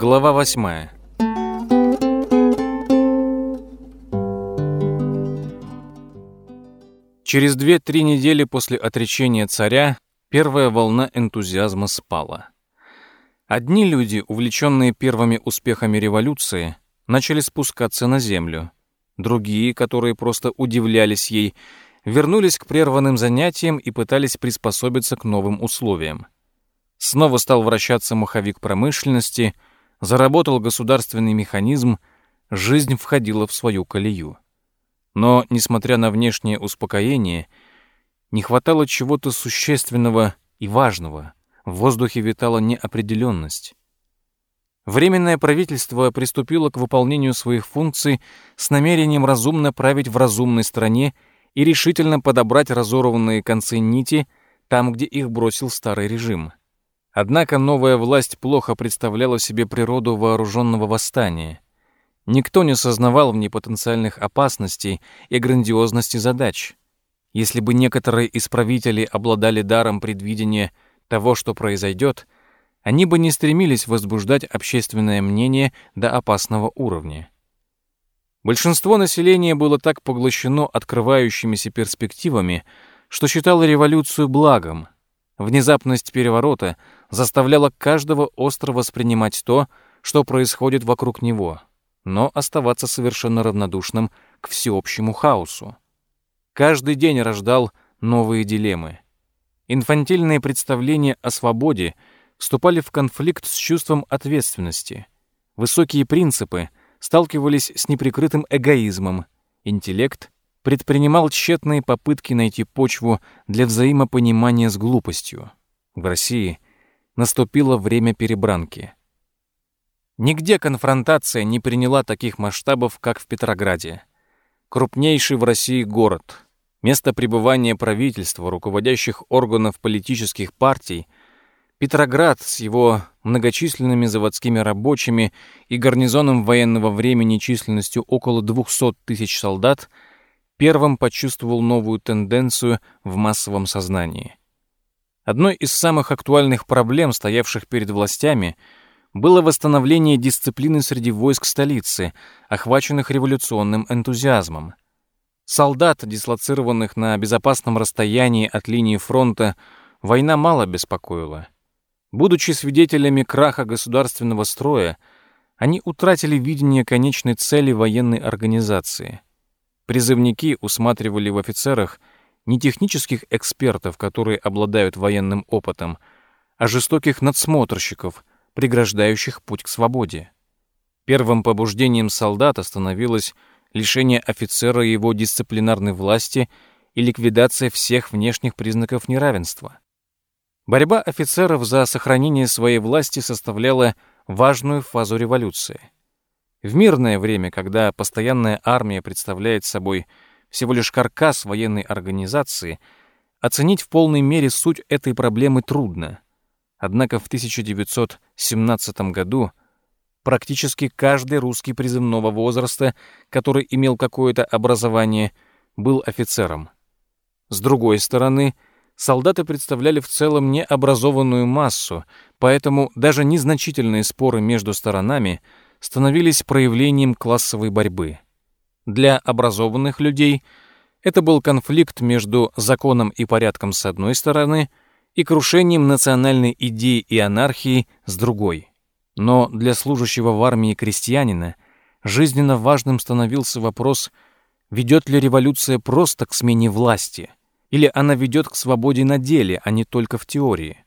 Глава восьмая. Через две-три недели после отречения царя первая волна энтузиазма спала. Одни люди, увлеченные первыми успехами революции, начали спускаться на землю. Другие, которые просто удивлялись ей, вернулись к прерванным занятиям и пытались приспособиться к новым условиям. Снова стал вращаться маховик промышленности, заработал государственный механизм, жизнь входила в свою колею. Но, несмотря на внешнее успокоение, не хватало чего-то существенного и важного — в воздухе витала неопределенность. Временное правительство приступило к выполнению своих функций с намерением разумно править в разумной стране и решительно подобрать разорванные концы нити там, где их бросил старый режим. Однако новая власть плохо представляла себе природу вооруженного восстания. Никто не сознавал в ней потенциальных опасностей и грандиозности задач. Если бы некоторые из правителей обладали даром предвидения – того, что произойдет, они бы не стремились возбуждать общественное мнение до опасного уровня. Большинство населения было так поглощено открывающимися перспективами, что считало революцию благом. Внезапность переворота заставляла каждого остро воспринимать то, что происходит вокруг него, но оставаться совершенно равнодушным к всеобщему хаосу. Каждый день рождал новые дилеммы — Инфантильные представления о свободе вступали в конфликт с чувством ответственности. Высокие принципы сталкивались с неприкрытым эгоизмом. Интеллект предпринимал тщетные попытки найти почву для взаимопонимания с глупостью. В России наступило время перебранки. Нигде конфронтация не приняла таких масштабов, как в Петрограде. Крупнейший в России город — место пребывания правительства, руководящих органов политических партий, Петроград с его многочисленными заводскими рабочими и гарнизоном военного времени численностью около 200 тысяч солдат первым почувствовал новую тенденцию в массовом сознании. Одной из самых актуальных проблем, стоявших перед властями, было восстановление дисциплины среди войск столицы, охваченных революционным энтузиазмом. Солдат, дислоцированных на безопасном расстоянии от линии фронта, война мало беспокоила. Будучи свидетелями краха государственного строя, они утратили видение конечной цели военной организации. Призывники усматривали в офицерах не технических экспертов, которые обладают военным опытом, а жестоких надсмотрщиков, преграждающих путь к свободе. Первым побуждением солдата становилось лишение офицера его дисциплинарной власти и ликвидация всех внешних признаков неравенства. Борьба офицеров за сохранение своей власти составляла важную фазу революции. В мирное время, когда постоянная армия представляет собой всего лишь каркас военной организации, оценить в полной мере суть этой проблемы трудно. Однако в 1917 году Практически каждый русский призывного возраста, который имел какое-то образование, был офицером. С другой стороны, солдаты представляли в целом необразованную массу, поэтому даже незначительные споры между сторонами становились проявлением классовой борьбы. Для образованных людей это был конфликт между законом и порядком с одной стороны и крушением национальной идеи и анархии с другой. Но для служащего в армии крестьянина жизненно важным становился вопрос, ведет ли революция просто к смене власти, или она ведет к свободе на деле, а не только в теории.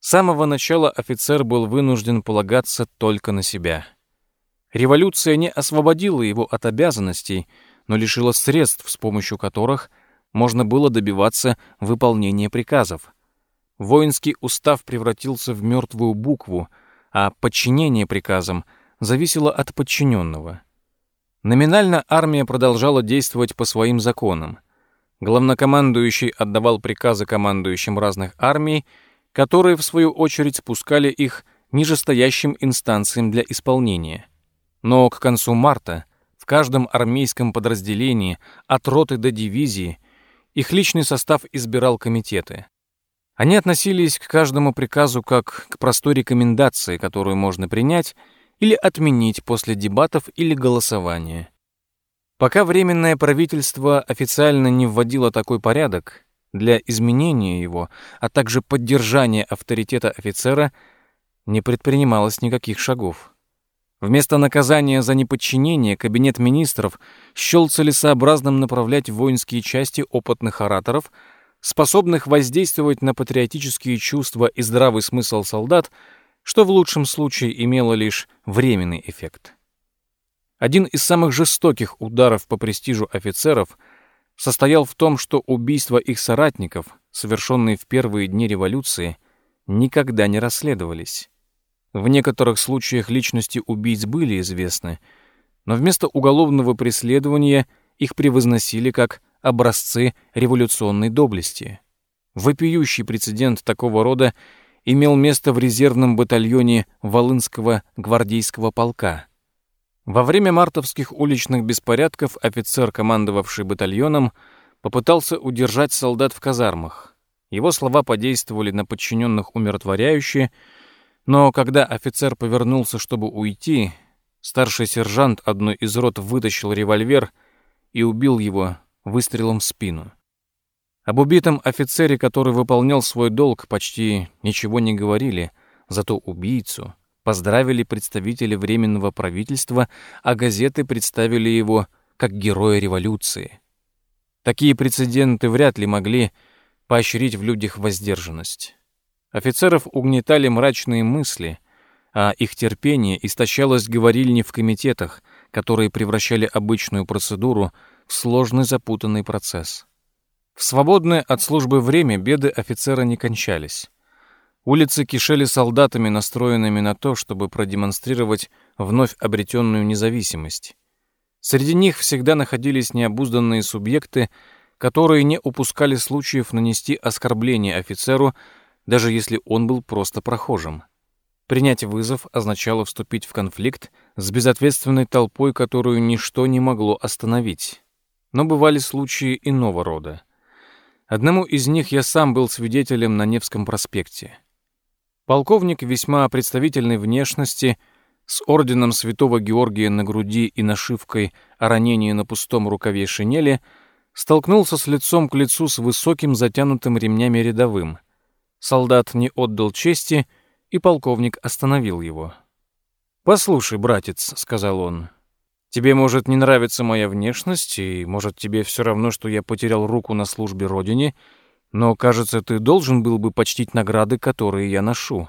С самого начала офицер был вынужден полагаться только на себя. Революция не освободила его от обязанностей, но лишила средств, с помощью которых можно было добиваться выполнения приказов. Воинский устав превратился в мертвую букву — а подчинение приказам зависело от подчиненного. Номинально армия продолжала действовать по своим законам. Главнокомандующий отдавал приказы командующим разных армий, которые, в свою очередь, спускали их нижестоящим инстанциям для исполнения. Но к концу марта в каждом армейском подразделении, от роты до дивизии, их личный состав избирал комитеты. Они относились к каждому приказу как к простой рекомендации, которую можно принять или отменить после дебатов или голосования. Пока Временное правительство официально не вводило такой порядок, для изменения его, а также поддержания авторитета офицера не предпринималось никаких шагов. Вместо наказания за неподчинение Кабинет министров счел целесообразным направлять в воинские части опытных ораторов, способных воздействовать на патриотические чувства и здравый смысл солдат, что в лучшем случае имело лишь временный эффект. Один из самых жестоких ударов по престижу офицеров состоял в том, что убийства их соратников, совершенные в первые дни революции, никогда не расследовались. В некоторых случаях личности убийц были известны, но вместо уголовного преследования их превозносили как образцы революционной доблести. Вопиющий прецедент такого рода имел место в резервном батальоне Волынского гвардейского полка. Во время мартовских уличных беспорядков офицер, командовавший батальоном, попытался удержать солдат в казармах. Его слова подействовали на подчиненных умиротворяюще, но когда офицер повернулся, чтобы уйти, старший сержант одной из рот вытащил револьвер и убил его выстрелом в спину. Об убитом офицере, который выполнял свой долг, почти ничего не говорили, зато убийцу поздравили представители Временного правительства, а газеты представили его как героя революции. Такие прецеденты вряд ли могли поощрить в людях воздержанность. Офицеров угнетали мрачные мысли, а их терпение истощалось говорильни в комитетах, которые превращали обычную процедуру в сложный запутанный процесс. В свободное от службы время беды офицера не кончались. Улицы кишели солдатами, настроенными на то, чтобы продемонстрировать вновь обретенную независимость. Среди них всегда находились необузданные субъекты, которые не упускали случаев нанести оскорбление офицеру, даже если он был просто прохожим. Принять вызов означало вступить в конфликт с безответственной толпой, которую ничто не могло остановить. Но бывали случаи иного рода. Одному из них я сам был свидетелем на Невском проспекте. Полковник весьма представительной внешности, с орденом Святого Георгия на груди и нашивкой о ранении на пустом рукаве шинели, столкнулся с лицом к лицу с высоким затянутым ремнями рядовым — Солдат не отдал чести, и полковник остановил его. «Послушай, братец», — сказал он, — «тебе может не нравиться моя внешность, и может тебе все равно, что я потерял руку на службе Родине, но, кажется, ты должен был бы почтить награды, которые я ношу».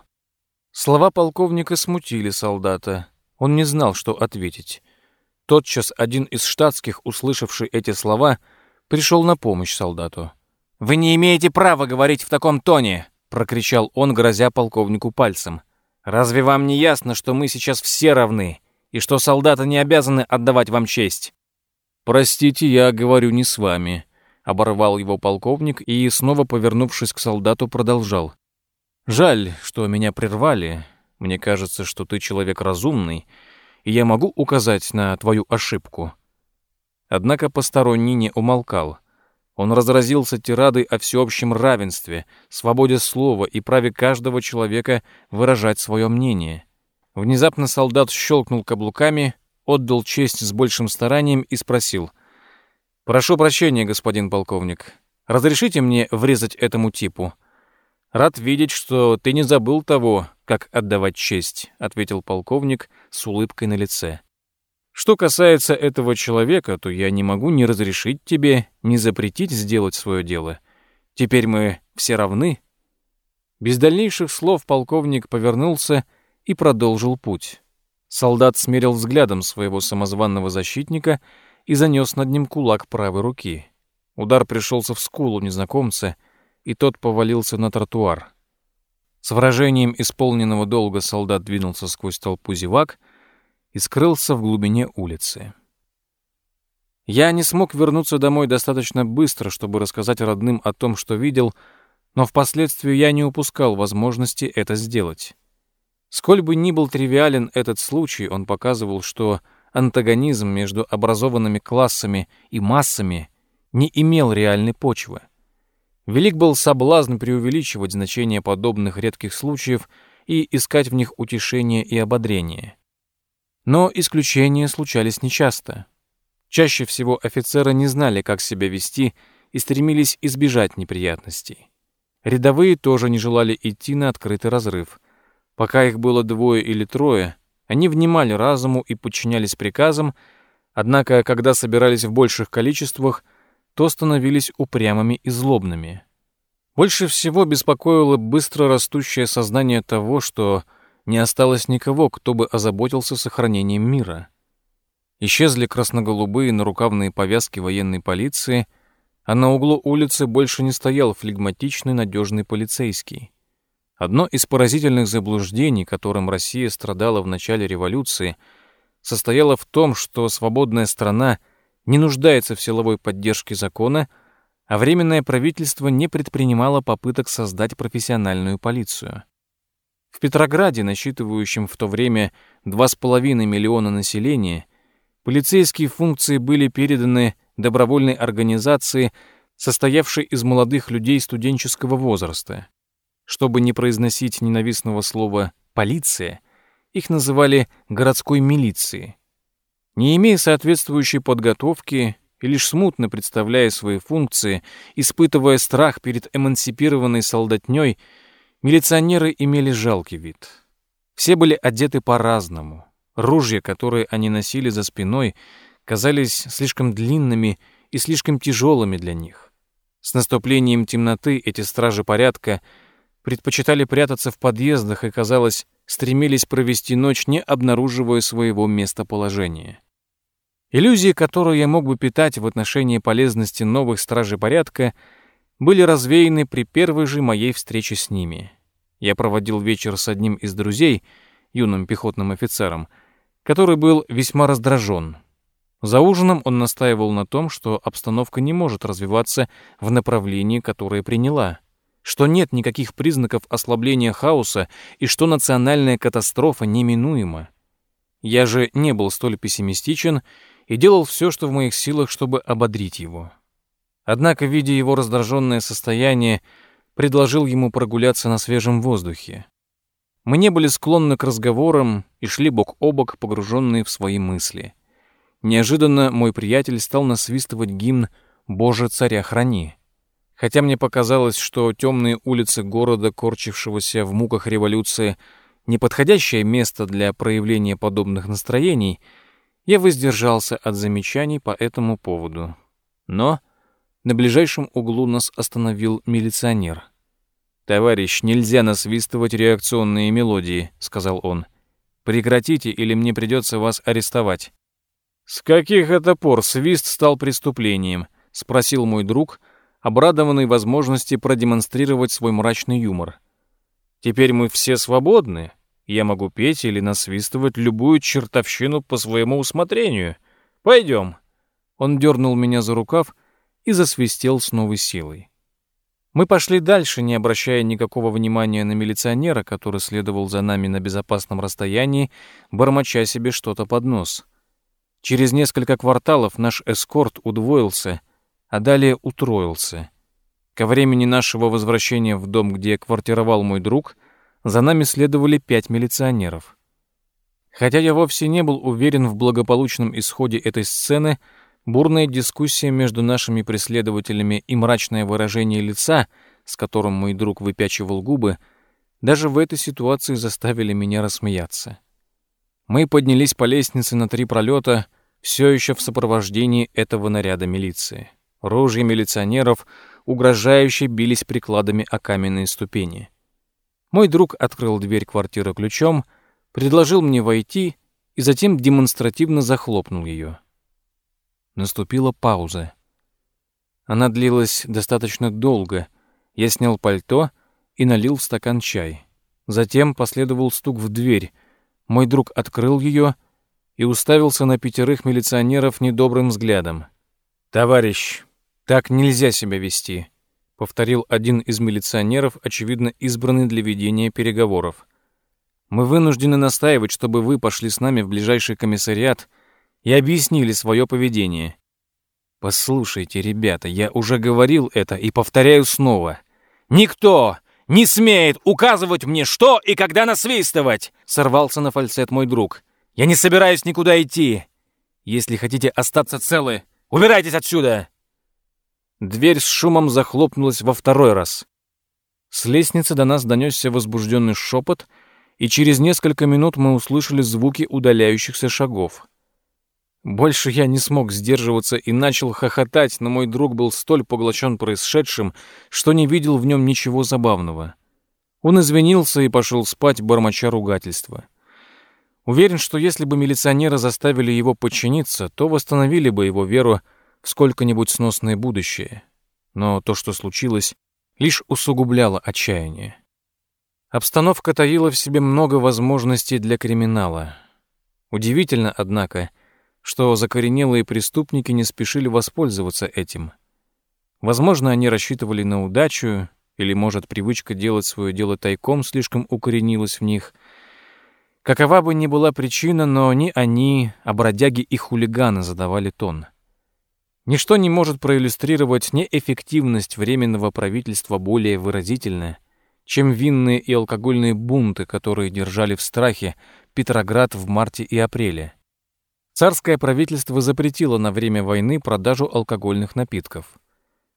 Слова полковника смутили солдата. Он не знал, что ответить. Тотчас один из штатских, услышавший эти слова, пришел на помощь солдату. «Вы не имеете права говорить в таком тоне!» Прокричал он, грозя полковнику пальцем. Разве вам не ясно, что мы сейчас все равны и что солдаты не обязаны отдавать вам честь? Простите, я говорю не с вами, оборвал его полковник и снова повернувшись к солдату продолжал. Жаль, что меня прервали. Мне кажется, что ты человек разумный, и я могу указать на твою ошибку. Однако посторонний не умолкал. Он разразился тирадой о всеобщем равенстве, свободе слова и праве каждого человека выражать свое мнение. Внезапно солдат щелкнул каблуками, отдал честь с большим старанием и спросил. «Прошу прощения, господин полковник. Разрешите мне врезать этому типу?» «Рад видеть, что ты не забыл того, как отдавать честь», — ответил полковник с улыбкой на лице. Что касается этого человека, то я не могу ни разрешить тебе, ни запретить сделать свое дело. Теперь мы все равны». Без дальнейших слов полковник повернулся и продолжил путь. Солдат смерил взглядом своего самозванного защитника и занес над ним кулак правой руки. Удар пришелся в скулу незнакомца, и тот повалился на тротуар. С выражением исполненного долга солдат двинулся сквозь толпу зевак — и скрылся в глубине улицы. Я не смог вернуться домой достаточно быстро, чтобы рассказать родным о том, что видел, но впоследствии я не упускал возможности это сделать. Сколь бы ни был тривиален этот случай, он показывал, что антагонизм между образованными классами и массами не имел реальной почвы. Велик был соблазн преувеличивать значение подобных редких случаев и искать в них утешение и ободрение. Но исключения случались нечасто. Чаще всего офицеры не знали, как себя вести, и стремились избежать неприятностей. Рядовые тоже не желали идти на открытый разрыв. Пока их было двое или трое, они внимали разуму и подчинялись приказам, однако, когда собирались в больших количествах, то становились упрямыми и злобными. Больше всего беспокоило быстро растущее сознание того, что не осталось никого, кто бы озаботился сохранением мира. Исчезли красноголубые нарукавные повязки военной полиции, а на углу улицы больше не стоял флегматичный надежный полицейский. Одно из поразительных заблуждений, которым Россия страдала в начале революции, состояло в том, что свободная страна не нуждается в силовой поддержке закона, а Временное правительство не предпринимало попыток создать профессиональную полицию. В Петрограде, насчитывающем в то время 2,5 миллиона населения, полицейские функции были переданы добровольной организации, состоявшей из молодых людей студенческого возраста. Чтобы не произносить ненавистного слова «полиция», их называли «городской милицией». Не имея соответствующей подготовки и лишь смутно представляя свои функции, испытывая страх перед эмансипированной солдатней, Милиционеры имели жалкий вид. Все были одеты по-разному. Ружья, которые они носили за спиной, казались слишком длинными и слишком тяжелыми для них. С наступлением темноты эти стражи порядка предпочитали прятаться в подъездах и, казалось, стремились провести ночь, не обнаруживая своего местоположения. Иллюзии, которые я мог бы питать в отношении полезности новых стражей порядка — были развеяны при первой же моей встрече с ними. Я проводил вечер с одним из друзей, юным пехотным офицером, который был весьма раздражен. За ужином он настаивал на том, что обстановка не может развиваться в направлении, которое приняла, что нет никаких признаков ослабления хаоса и что национальная катастрофа неминуема. Я же не был столь пессимистичен и делал все, что в моих силах, чтобы ободрить его. Однако, видя его раздраженное состояние, предложил ему прогуляться на свежем воздухе. Мы не были склонны к разговорам и шли бок о бок, погруженные в свои мысли. Неожиданно мой приятель стал насвистывать гимн «Боже, царя храни». Хотя мне показалось, что темные улицы города, корчившегося в муках революции, неподходящее место для проявления подобных настроений, я воздержался от замечаний по этому поводу. Но на ближайшем углу нас остановил милиционер. «Товарищ, нельзя насвистывать реакционные мелодии», — сказал он. «Прекратите, или мне придется вас арестовать». «С каких это пор свист стал преступлением?» — спросил мой друг, обрадованный возможности продемонстрировать свой мрачный юмор. «Теперь мы все свободны. Я могу петь или насвистывать любую чертовщину по своему усмотрению. Пойдем». Он дернул меня за рукав, и засвистел с новой силой. Мы пошли дальше, не обращая никакого внимания на милиционера, который следовал за нами на безопасном расстоянии, бормоча себе что-то под нос. Через несколько кварталов наш эскорт удвоился, а далее утроился. Ко времени нашего возвращения в дом, где квартировал мой друг, за нами следовали пять милиционеров. Хотя я вовсе не был уверен в благополучном исходе этой сцены, бурная дискуссия между нашими преследователями и мрачное выражение лица, с которым мой друг выпячивал губы, даже в этой ситуации заставили меня рассмеяться. Мы поднялись по лестнице на три пролета, все еще в сопровождении этого наряда милиции. Ружья милиционеров угрожающе бились прикладами о каменные ступени. Мой друг открыл дверь квартиры ключом, предложил мне войти и затем демонстративно захлопнул ее. Наступила пауза. Она длилась достаточно долго. Я снял пальто и налил в стакан чай. Затем последовал стук в дверь. Мой друг открыл ее и уставился на пятерых милиционеров недобрым взглядом. «Товарищ, так нельзя себя вести», — повторил один из милиционеров, очевидно избранный для ведения переговоров. «Мы вынуждены настаивать, чтобы вы пошли с нами в ближайший комиссариат и объяснили свое поведение. Послушайте, ребята, я уже говорил это и повторяю снова. Никто не смеет указывать мне, что и когда насвистывать!» Сорвался на фальцет мой друг. «Я не собираюсь никуда идти. Если хотите остаться целы, убирайтесь отсюда!» Дверь с шумом захлопнулась во второй раз. С лестницы до нас донесся возбужденный шепот, и через несколько минут мы услышали звуки удаляющихся шагов. Больше я не смог сдерживаться и начал хохотать, но мой друг был столь поглощен происшедшим, что не видел в нем ничего забавного. Он извинился и пошел спать, бормоча ругательства. Уверен, что если бы милиционеры заставили его подчиниться, то восстановили бы его веру в сколько-нибудь сносное будущее. Но то, что случилось, лишь усугубляло отчаяние. Обстановка таила в себе много возможностей для криминала. Удивительно, однако, что закоренелые преступники не спешили воспользоваться этим. Возможно, они рассчитывали на удачу, или, может, привычка делать свое дело тайком слишком укоренилась в них. Какова бы ни была причина, но ни они, а бродяги и хулиганы задавали тон. Ничто не может проиллюстрировать неэффективность временного правительства более выразительно, чем винные и алкогольные бунты, которые держали в страхе Петроград в марте и апреле. Царское правительство запретило на время войны продажу алкогольных напитков.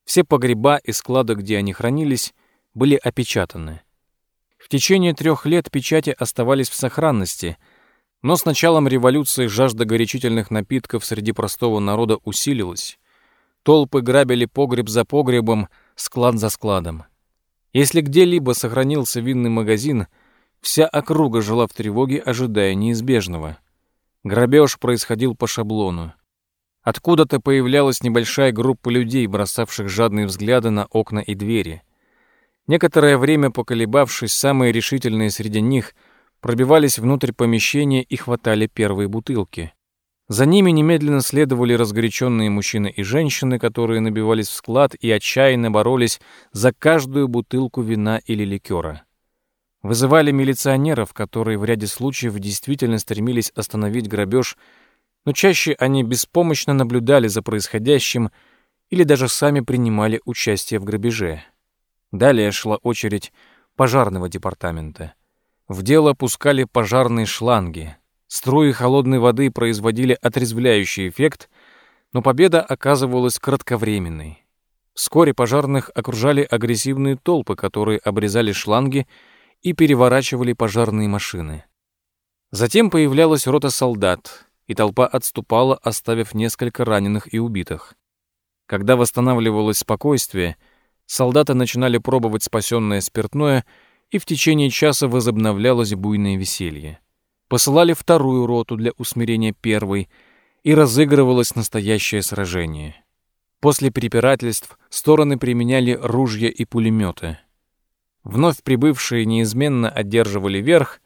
Все погреба и склады, где они хранились, были опечатаны. В течение трех лет печати оставались в сохранности, но с началом революции жажда горячительных напитков среди простого народа усилилась. Толпы грабили погреб за погребом, склад за складом. Если где-либо сохранился винный магазин, вся округа жила в тревоге, ожидая неизбежного — Грабеж происходил по шаблону. Откуда-то появлялась небольшая группа людей, бросавших жадные взгляды на окна и двери. Некоторое время поколебавшись, самые решительные среди них пробивались внутрь помещения и хватали первые бутылки. За ними немедленно следовали разгоряченные мужчины и женщины, которые набивались в склад и отчаянно боролись за каждую бутылку вина или ликера вызывали милиционеров, которые в ряде случаев действительно стремились остановить грабеж, но чаще они беспомощно наблюдали за происходящим или даже сами принимали участие в грабеже. Далее шла очередь пожарного департамента. В дело пускали пожарные шланги. Струи холодной воды производили отрезвляющий эффект, но победа оказывалась кратковременной. Вскоре пожарных окружали агрессивные толпы, которые обрезали шланги и переворачивали пожарные машины. Затем появлялась рота солдат, и толпа отступала, оставив несколько раненых и убитых. Когда восстанавливалось спокойствие, солдаты начинали пробовать спасенное спиртное, и в течение часа возобновлялось буйное веселье. Посылали вторую роту для усмирения первой, и разыгрывалось настоящее сражение. После препирательств стороны применяли ружья и пулеметы. Вновь прибывшие неизменно одерживали верх,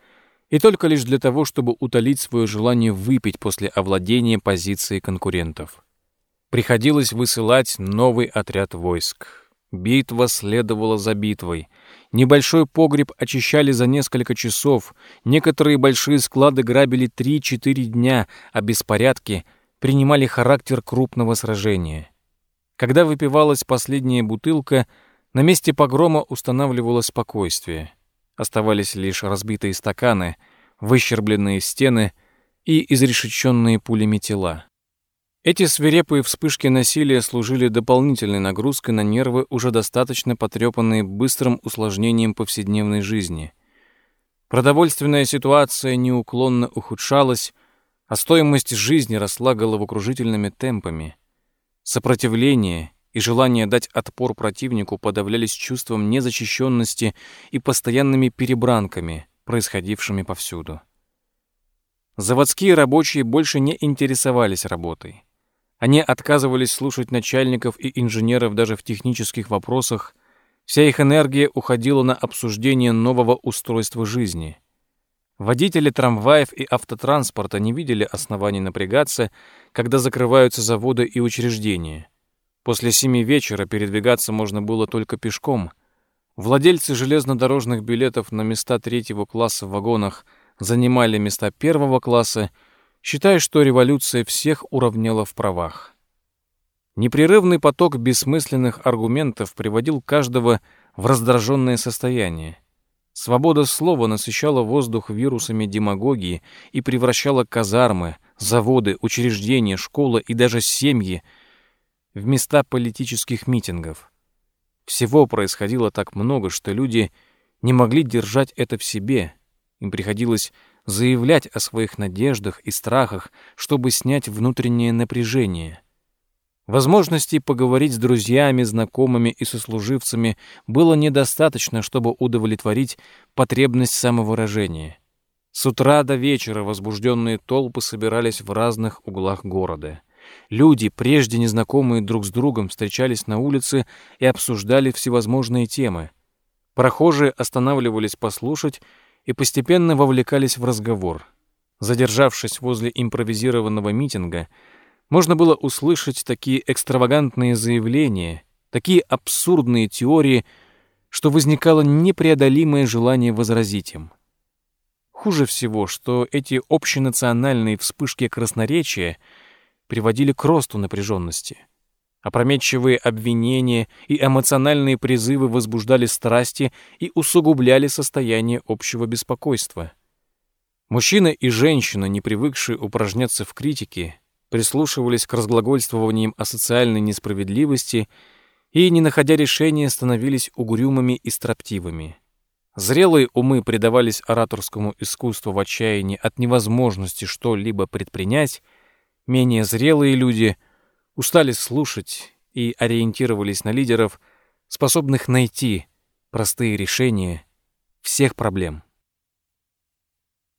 и только лишь для того, чтобы утолить свое желание выпить после овладения позиции конкурентов. Приходилось высылать новый отряд войск. Битва следовала за битвой. Небольшой погреб очищали за несколько часов, некоторые большие склады грабили 3-4 дня, а беспорядки принимали характер крупного сражения. Когда выпивалась последняя бутылка — на месте погрома устанавливалось спокойствие. Оставались лишь разбитые стаканы, выщербленные стены и изрешеченные пулями тела. Эти свирепые вспышки насилия служили дополнительной нагрузкой на нервы, уже достаточно потрепанные быстрым усложнением повседневной жизни. Продовольственная ситуация неуклонно ухудшалась, а стоимость жизни росла головокружительными темпами. Сопротивление и желание дать отпор противнику подавлялись чувством незащищенности и постоянными перебранками, происходившими повсюду. Заводские рабочие больше не интересовались работой. Они отказывались слушать начальников и инженеров даже в технических вопросах, вся их энергия уходила на обсуждение нового устройства жизни. Водители трамваев и автотранспорта не видели оснований напрягаться, когда закрываются заводы и учреждения — После семи вечера передвигаться можно было только пешком. Владельцы железнодорожных билетов на места третьего класса в вагонах занимали места первого класса, считая, что революция всех уравняла в правах. Непрерывный поток бессмысленных аргументов приводил каждого в раздраженное состояние. Свобода слова насыщала воздух вирусами демагогии и превращала казармы, заводы, учреждения, школы и даже семьи в места политических митингов. Всего происходило так много, что люди не могли держать это в себе. Им приходилось заявлять о своих надеждах и страхах, чтобы снять внутреннее напряжение — Возможностей поговорить с друзьями, знакомыми и сослуживцами было недостаточно, чтобы удовлетворить потребность самовыражения. С утра до вечера возбужденные толпы собирались в разных углах города. Люди, прежде незнакомые друг с другом, встречались на улице и обсуждали всевозможные темы. Прохожие останавливались послушать и постепенно вовлекались в разговор. Задержавшись возле импровизированного митинга, можно было услышать такие экстравагантные заявления, такие абсурдные теории, что возникало непреодолимое желание возразить им. Хуже всего, что эти общенациональные вспышки красноречия приводили к росту напряженности. Опрометчивые обвинения и эмоциональные призывы возбуждали страсти и усугубляли состояние общего беспокойства. Мужчина и женщина, не привыкшие упражняться в критике, прислушивались к разглагольствованиям о социальной несправедливости и, не находя решения, становились угрюмыми и строптивыми. Зрелые умы предавались ораторскому искусству в отчаянии от невозможности что-либо предпринять, менее зрелые люди устали слушать и ориентировались на лидеров, способных найти простые решения всех проблем.